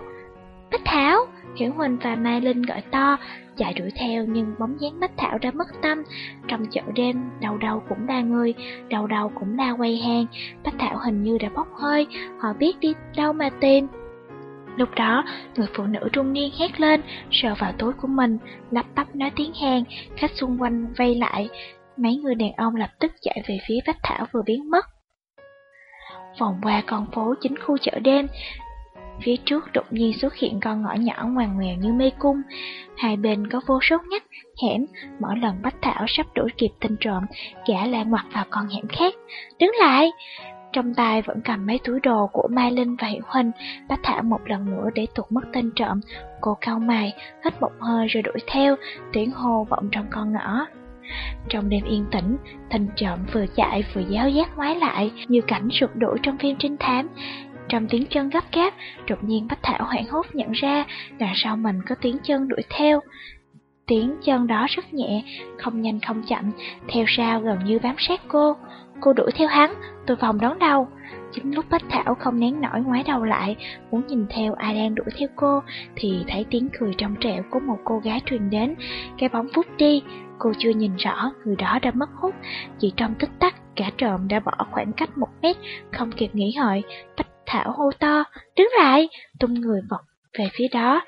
Bách Thảo! Hiểu Huỳnh và Mai Linh gọi to, chạy đuổi theo nhưng bóng dáng Bách Thảo đã mất tâm. Trong chợ đêm, đầu đầu cũng đa người, đầu đầu cũng đa quay hàng. Bách Thảo hình như đã bốc hơi, họ biết đi đâu mà tìm. Lúc đó, người phụ nữ trung niên hét lên, sờ vào túi của mình, lắp bắp nói tiếng Hàn, khách xung quanh vây lại. Mấy người đàn ông lập tức chạy về phía Bách Thảo vừa biến mất. Vòng qua con phố chính khu chợ đêm, Phía trước đột nhiên xuất hiện con ngõ nhỏ ngoằn ngoèo như mê cung. Hai bên có vô số ngách, hẻm, mỗi lần Bách Thảo sắp đuổi kịp tên trộm, gã lại ngoặt vào con hẻm khác. Đứng lại! Trong tay vẫn cầm mấy túi đồ của Mai Linh và Hiểu Huỳnh, Bách Thảo một lần nữa để tụt mất tên trộm. Cô cau mày, hít một hơi rồi đuổi theo, tiếng hô vọng trong con ngõ. Trong đêm yên tĩnh, tên trộm vừa chạy vừa giáo giác ngoái lại, như cảnh sụp đổ trong phim trinh thám. Trong tiếng chân gấp gáp, đột nhiên Bách Thảo hoảng hốt nhận ra đằng sau mình có tiếng chân đuổi theo. Tiếng chân đó rất nhẹ, không nhanh không chậm, theo sau gần như bám sát cô. Cô đuổi theo hắn, tôi vòng đón đầu. Chính lúc Bách Thảo không nén nổi ngoái đầu lại, muốn nhìn theo ai đang đuổi theo cô, thì thấy tiếng cười trong trẻo của một cô gái truyền đến. Cái bóng phút đi, cô chưa nhìn rõ người đó đã mất hút. Chỉ trong tích tắc, cả trộm đã bỏ khoảng cách một mét, không kịp nghĩ hỏi. Bách Thảo hô to, đứng lại, tung người vọt về phía đó,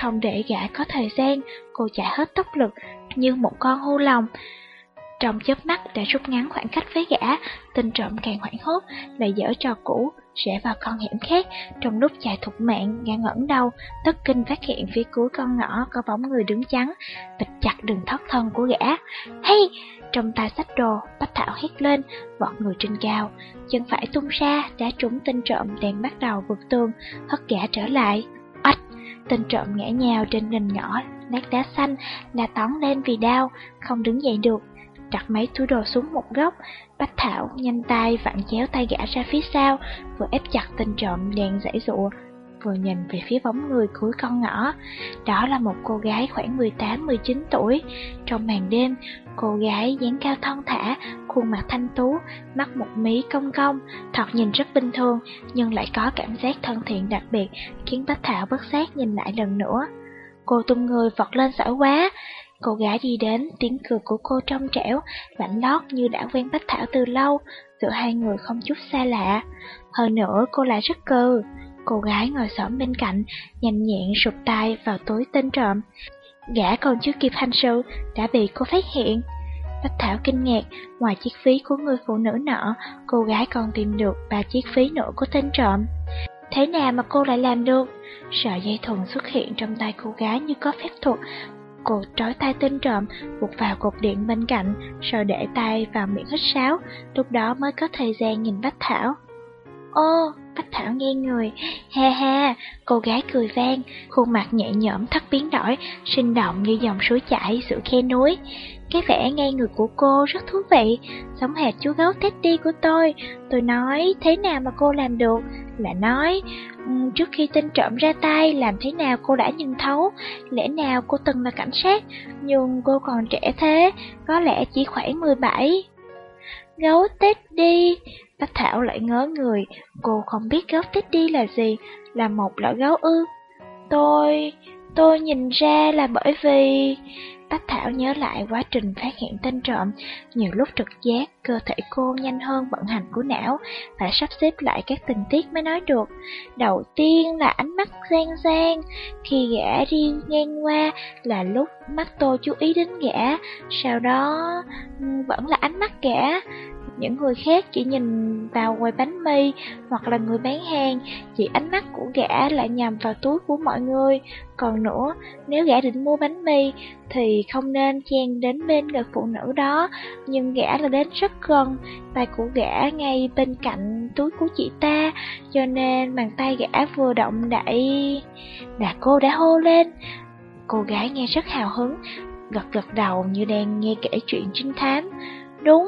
không để gã có thời gian, cô chạy hết tốc lực như một con hô lòng. Trong chớp mắt đã rút ngắn khoảng cách với gã, tên trộm càng hoảng hốt, lại dở trò cũ, rẽ vào con hẻm khác. Trong lúc chạy thục mạng, gã ngẩn đầu, tất kinh phát hiện phía cuối con ngõ có bóng người đứng chắn, bịch chặt đường thoát thân của gã. Hey! Trong tay sách đồ, Bách Thảo hét lên, vọt người trên cao. Chân phải tung ra, đã trúng tên trộm đang bắt đầu vượt tường, hất gã trở lại. Oách! Tên trộm ngã nhào trên nền nhỏ, lát đá xanh, là tóng lên vì đau, không đứng dậy được. Đặt mấy túi đồ xuống một góc, Bách Thảo nhanh tay vặn chéo tay gã ra phía sau, vừa ép chặt tên trộm đang dãy rụa, vừa nhìn về phía bóng người cuối con ngõ. Đó là một cô gái khoảng 18-19 tuổi. Trong màn đêm, cô gái dáng cao thon thả, khuôn mặt thanh tú, mắt một mí cong cong, thoạt nhìn rất bình thường, nhưng lại có cảm giác thân thiện đặc biệt, khiến Bách Thảo bất giác nhìn lại lần nữa. Cô tung người vọt lên sở quá, Cô gái đi đến, tiếng cười của cô trong trẻo, lạnh lót như đã quen Bách Thảo từ lâu, giữa hai người không chút xa lạ. Hơn nữa cô lại rất cừ. Cô gái ngồi xổm bên cạnh, nhanh nhẹn sụp tay vào túi tên trộm. Gã còn chưa kịp hành sự, đã bị cô phát hiện. Bách Thảo kinh ngạc, ngoài chiếc ví của người phụ nữ nọ, cô gái còn tìm được ba chiếc ví nữa của tên trộm. Thế nào mà cô lại làm được? Sợi dây thừng xuất hiện trong tay cô gái như có phép thuật. Cô trói tay tên trộm, buộc vào cột điện bên cạnh, rồi để tay vào miệng hít sáo, lúc đó mới có thời gian nhìn Bách Thảo. Ô, Bách Thảo nghe người, ha ha, cô gái cười vang, khuôn mặt nhẹ nhõm thắt biến đổi, sinh động như dòng suối chảy giữa khe núi. Cái vẻ ngay người của cô rất thú vị, giống hệt chú gấu Teddy của tôi. Tôi nói thế nào mà cô làm được, là nói ừ, trước khi tên trộm ra tay làm thế nào cô đã nhìn thấu, lẽ nào cô từng là cảnh sát, nhưng cô còn trẻ thế, có lẽ chỉ khoảng 17. Gấu Teddy, Bách Thảo lại ngớ người, cô không biết gấu Teddy là gì, là một loại gấu ư. Tôi, tôi nhìn ra là bởi vì... Bách Thảo nhớ lại quá trình phát hiện tên trộm, nhiều lúc trực giác, cơ thể cô nhanh hơn vận hành của não, phải sắp xếp lại các tình tiết mới nói được. Đầu tiên là ánh mắt gian gian, khi gã đi ngang qua là lúc mắt tôi chú ý đến gã, sau đó ừ, vẫn là ánh mắt gã, những người khác chỉ nhìn vào quầy bánh mì hoặc là người bán hàng, chỉ ánh mắt của gã lại nhằm vào túi của mọi người. Còn nữa, nếu gã định mua bánh mì thì không nên chen đến bên người phụ nữ đó, nhưng gã là đến rất gần, tay của gã ngay bên cạnh túi của chị ta, cho nên bàn tay gã vừa động đậy, là cô đã hô lên. Cô gái nghe rất hào hứng, gật gật đầu như đang nghe kể chuyện trinh thám. Đúng,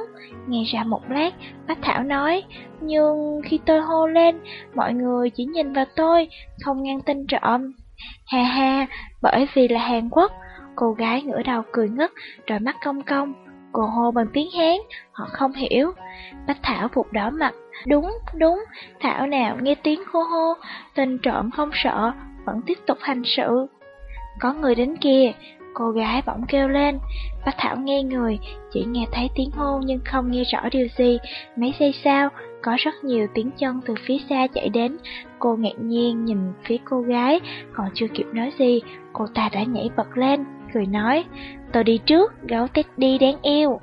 nghe ra một lát, Bách Thảo nói, nhưng khi tôi hô lên, mọi người chỉ nhìn vào tôi, không ngăn tin trộm. Ha ha, bởi vì là Hàn Quốc, cô gái ngửa đầu cười ngất, rồi mắt cong cong. Cô hô bằng tiếng Hán, họ không hiểu. Bách Thảo phục đỏ mặt, đúng, đúng, Thảo nào nghe tiếng cô hô, tên trộm không sợ, vẫn tiếp tục hành sự. Có người đến kia, Cô gái bỗng kêu lên, Bách Thảo nghe người, chỉ nghe thấy tiếng hô nhưng không nghe rõ điều gì. Mấy giây sau, có rất nhiều tiếng chân từ phía xa chạy đến. Cô ngạc nhiên nhìn phía cô gái, còn chưa kịp nói gì, cô ta đã nhảy bật lên, cười nói, tôi đi trước, gấu Teddy đáng yêu.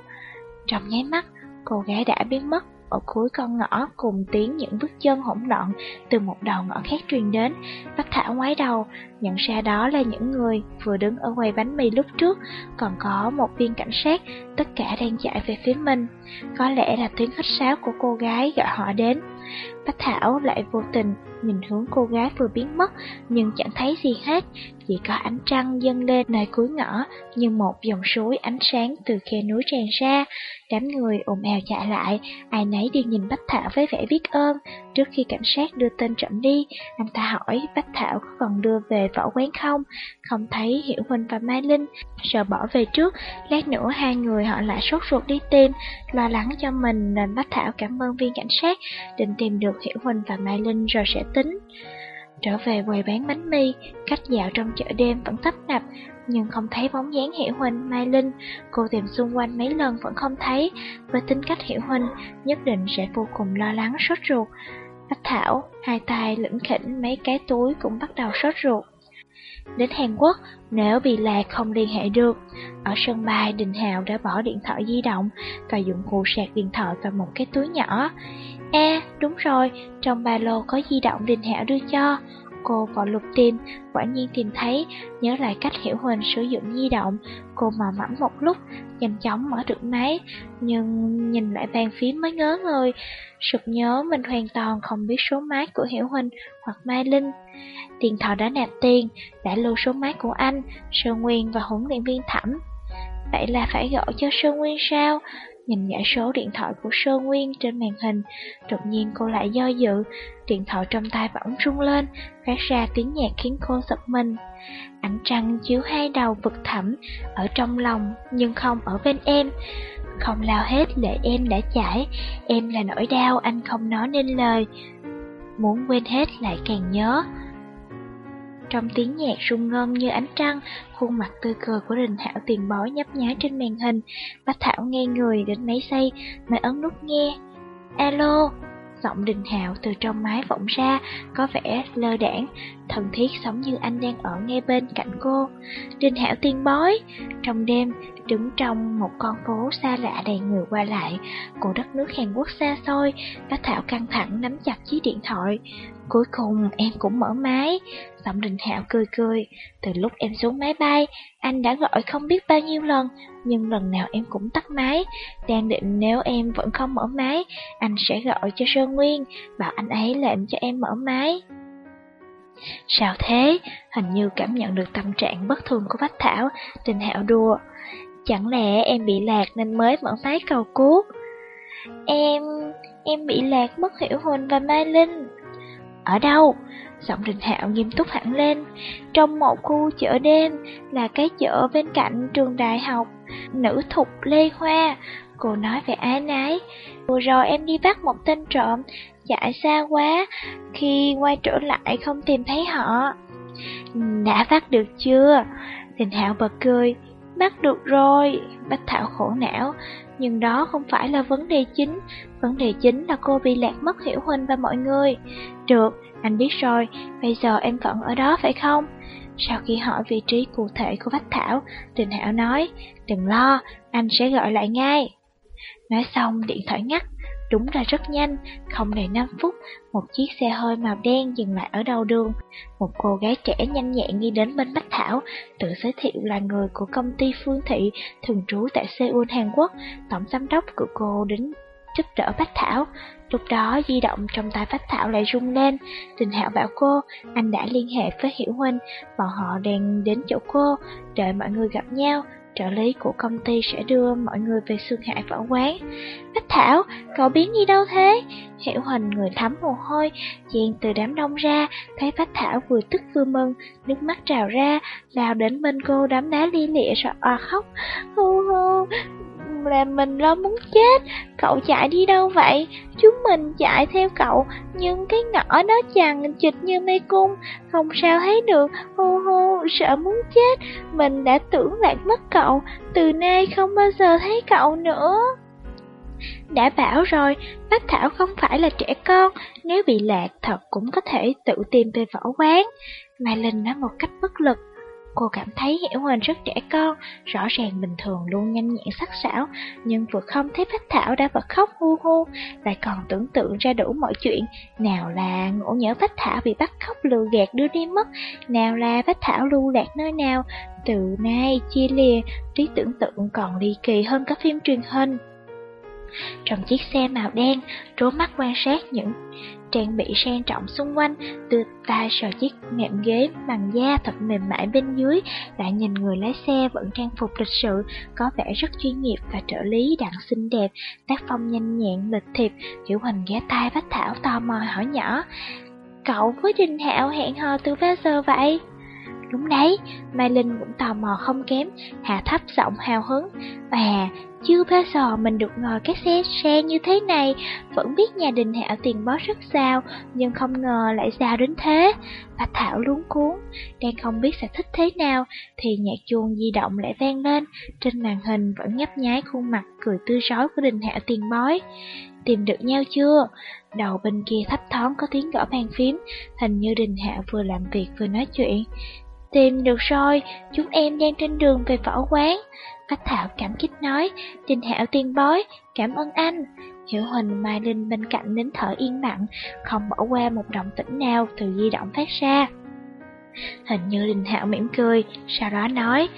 Trong nháy mắt, cô gái đã biến mất ở cuối con ngõ cùng tiếng những bước chân hỗn loạn từ một đầu ngõ khác truyền đến. Bách Thảo ngoái đầu, nhận ra đó là những người vừa đứng ở quầy bánh mì lúc trước, còn có một viên cảnh sát, tất cả đang chạy về phía mình. Có lẽ là tiếng khách sáo của cô gái gọi họ đến. Bách Thảo lại vô tình nhìn hướng cô gái vừa biến mất, nhưng chẳng thấy gì hết, chỉ có ánh trăng dâng lên nơi cuối ngõ, như một dòng suối ánh sáng từ khe núi tràn ra. Đám người ồn ào chạy lại, ai nấy đi nhìn Bách Thảo với vẻ biết ơn. Trước khi cảnh sát đưa tên trộm đi, anh ta hỏi Bách Thảo có còn đưa về võ quán không? Không thấy Hiểu Huynh và Mai Linh, sợ bỏ về trước, lát nữa hai người họ lại sốt ruột đi tìm, lo lắng cho mình nên Bách Thảo cảm ơn viên cảnh sát, định tìm được Hiểu Huỳnh và Mai Linh rồi sẽ tính. Trở về quầy bán bánh mì, cách dạo trong chợ đêm vẫn tấp nập, nhưng không thấy bóng dáng Hiểu Huỳnh, Mai Linh. Cô tìm xung quanh mấy lần vẫn không thấy, với tính cách Hiểu Huỳnh, nhất định sẽ vô cùng lo lắng sốt ruột. Bách Thảo, hai tay lững khỉnh mấy cái túi cũng bắt đầu sốt ruột. Đến Hàn Quốc, nếu bị lạc không liên hệ được, ở sân bay Đình Hào đã bỏ điện thoại di động và dụng cụ sạc điện thoại vào một cái túi nhỏ. À, đúng rồi, trong ba lô có di động Đình Hảo đưa cho. Cô vào lục tìm, quả nhiên tìm thấy, nhớ lại cách Hiểu Huỳnh sử dụng di động. Cô mà mẫm một lúc, nhanh chóng mở được máy, nhưng nhìn lại bàn phím mới ngớ người. sụp nhớ mình hoàn toàn không biết số máy của Hiểu Huỳnh hoặc Mai Linh. Tiền thọ đã nạp tiền, đã lưu số máy của anh, Sơn Nguyên và huấn luyện viên Thẩm. Vậy là phải gọi cho Sơn Nguyên sao? Nhìn nhã số điện thoại của Sơn Nguyên trên màn hình, đột nhiên cô lại do dự, điện thoại trong tay bỗng rung lên, phát ra tiếng nhạc khiến cô giật mình. Ánh trăng chiếu hai đầu vực thẳm ở trong lòng nhưng không ở bên em. Không lao hết lệ em đã chảy, em là nỗi đau anh không nói nên lời. Muốn quên hết lại càng nhớ trong tiếng nhạc rung ngon như ánh trăng, khuôn mặt tươi cười của Đình Hảo tiền bói nhấp nháy trên màn hình. Bách Thảo nghe người đến mấy giây mới ấn nút nghe. Alo, giọng Đình Hạo từ trong máy vọng ra, có vẻ lơ đảng, thần thiết giống như anh đang ở ngay bên cạnh cô. Đình Hạo tiền bói, trong đêm, đứng trong một con phố xa lạ đầy người qua lại, của đất nước Hàn Quốc xa xôi, Bách Thảo căng thẳng nắm chặt chiếc điện thoại. Cuối cùng em cũng mở máy, giọng Đình Hạo cười cười, từ lúc em xuống máy bay, anh đã gọi không biết bao nhiêu lần, nhưng lần nào em cũng tắt máy, đang định nếu em vẫn không mở máy, anh sẽ gọi cho Sơn Nguyên, bảo anh ấy lệnh cho em mở máy. Sao thế? Hình như cảm nhận được tâm trạng bất thường của Bách Thảo, Đình Hạo đùa. Chẳng lẽ em bị lạc nên mới mở máy cầu cứu? Em... em bị lạc mất Hiểu hồn và Mai Linh. Ở đâu? Giọng Đình Hạo nghiêm túc hẳn lên. Trong một khu chợ đêm là cái chợ bên cạnh trường đại học. Nữ thục Lê Hoa. Cô nói về ái nái. Vừa rồi em đi bắt một tên trộm, chạy xa quá. Khi quay trở lại không tìm thấy họ. Đã bắt được chưa? Đình Hạo bật cười. Bắt được rồi, Bách Thảo khổ não, nhưng đó không phải là vấn đề chính, vấn đề chính là cô bị lạc mất Hiểu Huynh và mọi người. Được, anh biết rồi, bây giờ em vẫn ở đó phải không? Sau khi hỏi vị trí cụ thể của Bách Thảo, tình Hảo nói, đừng lo, anh sẽ gọi lại ngay. Nói xong điện thoại ngắt, Đúng là rất nhanh, không đầy 5 phút, một chiếc xe hơi màu đen dừng lại ở đầu đường. Một cô gái trẻ nhanh nhẹn đi đến bên Bách Thảo, tự giới thiệu là người của công ty Phương Thị, thường trú tại Seoul, Hàn Quốc. Tổng giám đốc của cô đến giúp đỡ Bách Thảo. Lúc đó di động trong tay Bách Thảo lại rung lên. Tình Hạo bảo cô, anh đã liên hệ với Hiểu Huynh, bọn họ đang đến chỗ cô, đợi mọi người gặp nhau trợ lý của công ty sẽ đưa mọi người về Sương Hải võ quán. Bách Thảo, cậu biến đi đâu thế? Hiểu Huỳnh người thấm mồ hôi, chen từ đám đông ra, thấy Bách Thảo vừa tức vừa mừng, nước mắt trào ra, lao đến bên cô đám đá li lịa rồi à khóc. Hu hu, làm mình lo muốn chết. Cậu chạy đi đâu vậy? Chúng mình chạy theo cậu, nhưng cái ngõ đó chằng chịch như mê cung, không sao thấy được. Hô hô, sợ muốn chết. Mình đã tưởng lạc mất cậu, từ nay không bao giờ thấy cậu nữa. Đã bảo rồi, Bách Thảo không phải là trẻ con, nếu bị lạc thật cũng có thể tự tìm về võ quán. Mai Linh nói một cách bất lực, Cô cảm thấy Hiểu Huỳnh rất trẻ con, rõ ràng bình thường luôn nhanh nhẹn sắc sảo, nhưng vừa không thấy Bách Thảo đã bật khóc hu hu, lại còn tưởng tượng ra đủ mọi chuyện, nào là ngộ nhớ Bách Thảo bị bắt khóc lừa gạt đưa đi mất, nào là Bách Thảo lưu lạc nơi nào, từ nay chia lìa, trí tưởng tượng còn ly kỳ hơn các phim truyền hình. Trong chiếc xe màu đen, trố mắt quan sát những trang bị sang trọng xung quanh, từ tay sờ chiếc nệm ghế bằng da thật mềm mại bên dưới, lại nhìn người lái xe vẫn trang phục lịch sự, có vẻ rất chuyên nghiệp và trợ lý đặng xinh đẹp, tác phong nhanh nhẹn lịch thiệp, Hiểu Huỳnh ghé tai Bách Thảo tò mò hỏi nhỏ. Cậu với Đình Hạo hẹn hò từ bao giờ vậy? Đúng đấy, Mai Linh cũng tò mò không kém, hạ thấp giọng hào hứng. À, chưa bao giờ mình được ngồi cái xe xe như thế này, vẫn biết nhà đình hạo tiền bó rất sao, nhưng không ngờ lại giàu đến thế. Bà Thảo luống cuốn, đang không biết sẽ thích thế nào, thì nhạc chuông di động lại vang lên, trên màn hình vẫn nhấp nháy khuôn mặt cười tươi rói của đình hạo tiền bói. Tìm được nhau chưa? Đầu bên kia thấp thoáng có tiếng gõ bàn phím, hình như đình hạo vừa làm việc vừa nói chuyện. Tìm được rồi, chúng em đang trên đường về võ quán. Bách Thảo cảm kích nói, Trình hảo tiên bói, cảm ơn anh. Hiểu Huỳnh Mai Linh bên cạnh nín thở yên lặng, không bỏ qua một động tĩnh nào từ di động phát ra. Hình như Đình Hạo mỉm cười, sau đó nói,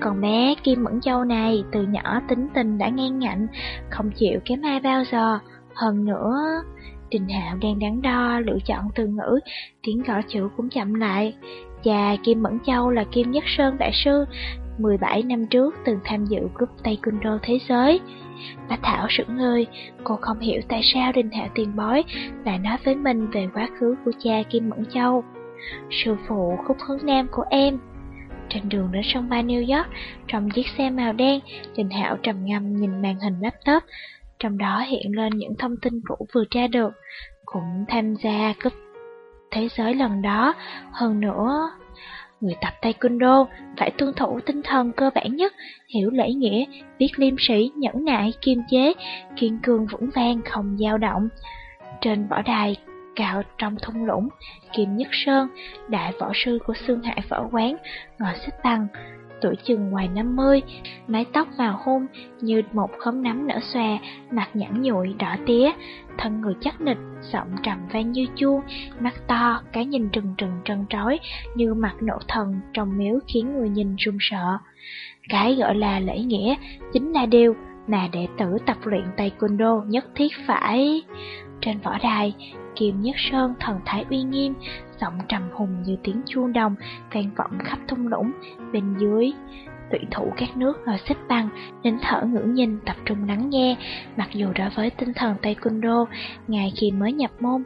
còn bé Kim Mẫn Châu này từ nhỏ tính tình đã ngang ngạnh, không chịu kém ai bao giờ. Hơn nữa, Đình Hạo đang đắn đo lựa chọn từ ngữ, tiếng gõ chữ cũng chậm lại cha Kim Mẫn Châu là Kim Nhất Sơn Đại Sư, 17 năm trước từng tham dự cúp Taekwondo thế giới. Bạch Thảo sững người, cô không hiểu tại sao Đinh Hạ Tiền Bói lại nói với mình về quá khứ của cha Kim Mẫn Châu. Sư phụ khúc hướng nam của em. Trên đường đến sân bay New York, trong chiếc xe màu đen, Đình Hạo trầm ngâm nhìn màn hình laptop, trong đó hiện lên những thông tin cũ vừa tra được, cũng tham gia cúp thế giới lần đó. Hơn nữa, Người tập taekwondo phải tuân thủ tinh thần cơ bản nhất, hiểu lễ nghĩa, biết liêm sĩ, nhẫn nại, kiềm chế, kiên cường vững vàng, không dao động. Trên võ đài, cạo trong thung lũng, Kim Nhất Sơn, đại võ sư của Sương Hải võ quán, ngồi xếp bằng, tuổi chừng ngoài 50, mái tóc vào hôn như một khóm nấm nở xòe, mặt nhẵn nhụi đỏ tía, thân người chắc nịch, giọng trầm vang như chuông, mắt to, cái nhìn trừng trừng trân trói như mặt nộ thần trong miếu khiến người nhìn run sợ. Cái gọi là lễ nghĩa chính là điều mà đệ tử tập luyện taekwondo nhất thiết phải. Trên võ đài, Kim Nhất Sơn thần thái uy nghiêm, giọng trầm hùng như tiếng chuông đồng, vang vọng khắp thung lũng, bên dưới. Tụy thủ các nước ngồi xếp bằng, nín thở ngưỡng nhìn tập trung lắng nghe, mặc dù đối với tinh thần Taekwondo, ngày khi mới nhập môn,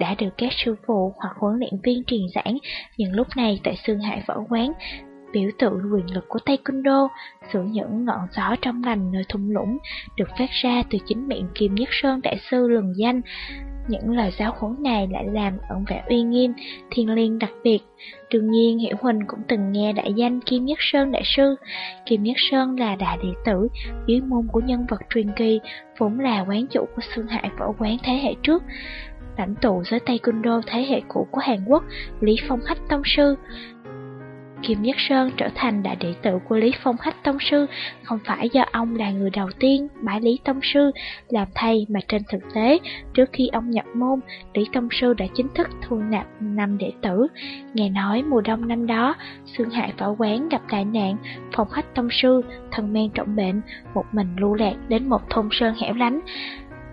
đã được các sư phụ hoặc huấn luyện viên truyền giảng, nhưng lúc này tại Sương Hải Võ Quán, biểu tượng quyền lực của Taekwondo, sự những ngọn gió trong lành nơi thung lũng, được phát ra từ chính miệng Kim Nhất Sơn đại sư lừng danh. Những lời giáo huấn này lại làm ẩn vẻ uy nghiêm, thiên liêng đặc biệt. Đương nhiên Hiểu Huỳnh cũng từng nghe đại danh Kim Nhất Sơn Đại Sư. Kim Nhất Sơn là đại đệ tử, dưới môn của nhân vật truyền kỳ, vốn là quán chủ của Sương Hải Võ Quán thế hệ trước. Lãnh tụ giới Taekwondo thế hệ cũ của Hàn Quốc, Lý Phong Hách Tông Sư. Kim Nhất Sơn trở thành đại đệ tử của Lý Phong Hách Tông Sư không phải do ông là người đầu tiên bái Lý Tông Sư làm thầy mà trên thực tế, trước khi ông nhập môn, Lý Tông Sư đã chính thức thu nạp năm đệ tử. Nghe nói mùa đông năm đó, Sương Hải Võ Quán gặp tai nạn, Phong Hách Tông Sư, thân men trọng bệnh, một mình lưu lạc đến một thôn sơn hẻo lánh.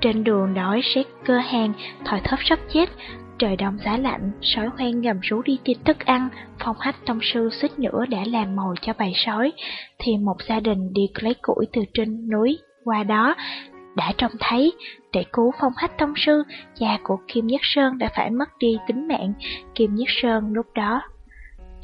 Trên đường đói xét cơ hàng, thòi thóp sắp chết, Trời đông giá lạnh, sói hoang gầm rú đi tìm thức ăn, phong hách tông sư xích nữa đã làm mồi cho bầy sói, thì một gia đình đi lấy củi từ trên núi qua đó đã trông thấy để cứu phong hách tông sư, cha của Kim Nhất Sơn đã phải mất đi tính mạng. Kim Nhất Sơn lúc đó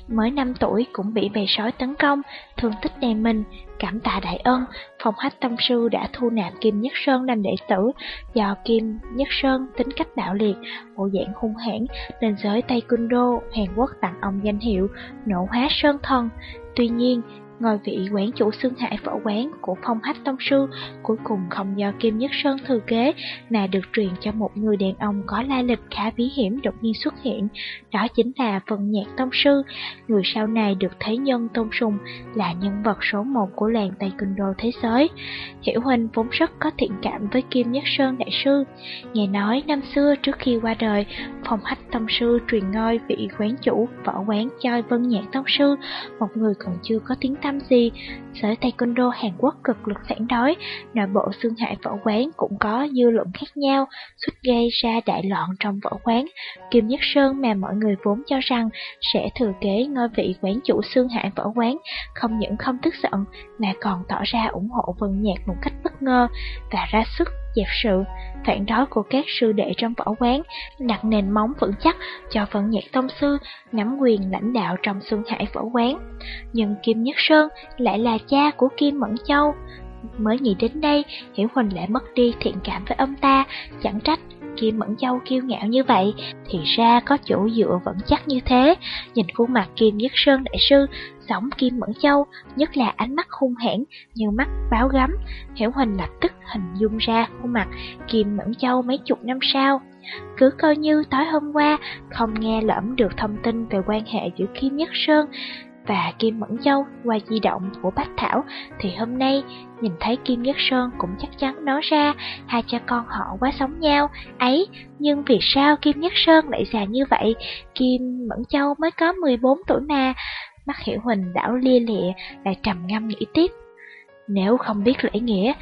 mới 5 tuổi cũng bị bầy sói tấn công, thương tích đầy mình, cảm tạ đại ân, phòng hách tâm sư đã thu nạp Kim Nhất Sơn làm đệ tử, do Kim Nhất Sơn tính cách bạo liệt, bộ dạng hung hãn, nên giới Taekwondo Hàn Quốc tặng ông danh hiệu nộ hóa sơn thần. Tuy nhiên, ngôi vị quán chủ Xương Hải võ quán của phong hách tông sư cuối cùng không do Kim Nhất Sơn thừa kế mà được truyền cho một người đàn ông có lai lịch khá bí hiểm đột nhiên xuất hiện. Đó chính là phần nhạc tông sư, người sau này được thế nhân tôn sùng là nhân vật số một của làng Taekwondo thế giới. Hiểu Huynh vốn rất có thiện cảm với Kim Nhất Sơn đại sư. Nghe nói năm xưa trước khi qua đời, phong hách tông sư truyền ngôi vị quán chủ võ quán cho Vân Nhạc tông sư, một người còn chưa có tiếng tăm gì. Sở Taekwondo Hàn Quốc cực lực phản đối, nội bộ Xương hại võ quán cũng có dư luận khác nhau, xuất gây ra đại loạn trong võ quán. Kim Nhất Sơn mà mọi người vốn cho rằng sẽ thừa kế ngôi vị quán chủ Xương hại võ quán, không những không tức giận mà còn tỏ ra ủng hộ Vân Nhạc một cách bất ngờ và ra sức dẹp sự phản đối của các sư đệ trong võ quán, đặt nền móng vững chắc cho vận Nhạc Tông Sư nắm quyền lãnh đạo trong Xuân Hải võ quán. Nhưng Kim Nhất Sơn lại là cha của Kim Mẫn Châu. Mới nghĩ đến đây, Hiểu Huỳnh lại mất đi thiện cảm với ông ta, chẳng trách Kim Mẫn Châu kiêu ngạo như vậy, thì ra có chỗ dựa vẫn chắc như thế. Nhìn khuôn mặt Kim Nhất Sơn đại sư, sống Kim Mẫn Châu, nhất là ánh mắt hung hãn như mắt báo gấm. Hiểu Huỳnh lập tức hình dung ra khuôn mặt Kim Mẫn Châu mấy chục năm sau. Cứ coi như tối hôm qua không nghe lẫm được thông tin về quan hệ giữa Kim Nhất Sơn và Kim Mẫn Châu qua di động của Bách Thảo. Thì hôm nay, nhìn thấy Kim Nhất Sơn cũng chắc chắn nói ra, hai cha con họ quá sống nhau. Ấy, nhưng vì sao Kim Nhất Sơn lại già như vậy? Kim Mẫn Châu mới có 14 tuổi mà. Mắt hiểu huỳnh đảo lia lịa lại trầm ngâm nghĩ tiếp. Nếu không biết lễ nghĩa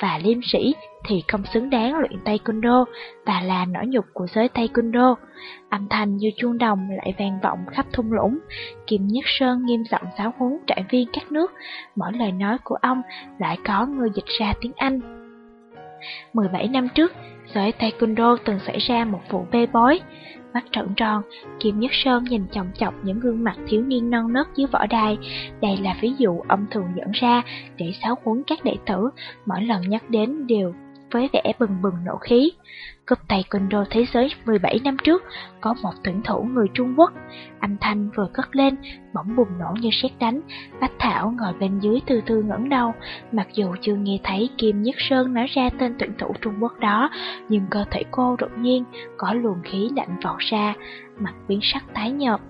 và liêm sĩ thì không xứng đáng luyện taekwondo và là nỗi nhục của giới taekwondo. Âm thanh như chuông đồng lại vang vọng khắp thung lũng. Kim Nhất Sơn nghiêm giọng giáo huấn trại viên các nước. Mỗi lời nói của ông lại có người dịch ra tiếng Anh. 17 năm trước, giới taekwondo từng xảy ra một vụ bê bối. Mắt trợn tròn, Kim Nhất Sơn nhìn chòng chọc những gương mặt thiếu niên non nớt dưới võ đài. Đây là ví dụ ông thường dẫn ra để giáo huấn các đệ tử, mỗi lần nhắc đến đều với vẻ bừng bừng nộ khí. Cúp taekwondo thế giới 17 năm trước, có một tuyển thủ người Trung Quốc. Âm thanh vừa cất lên, bỗng bùng nổ như sét đánh. Bách Thảo ngồi bên dưới từ từ ngẩng đầu, mặc dù chưa nghe thấy Kim Nhất Sơn nói ra tên tuyển thủ Trung Quốc đó, nhưng cơ thể cô đột nhiên có luồng khí lạnh vọt ra, mặt biến sắc tái nhợt.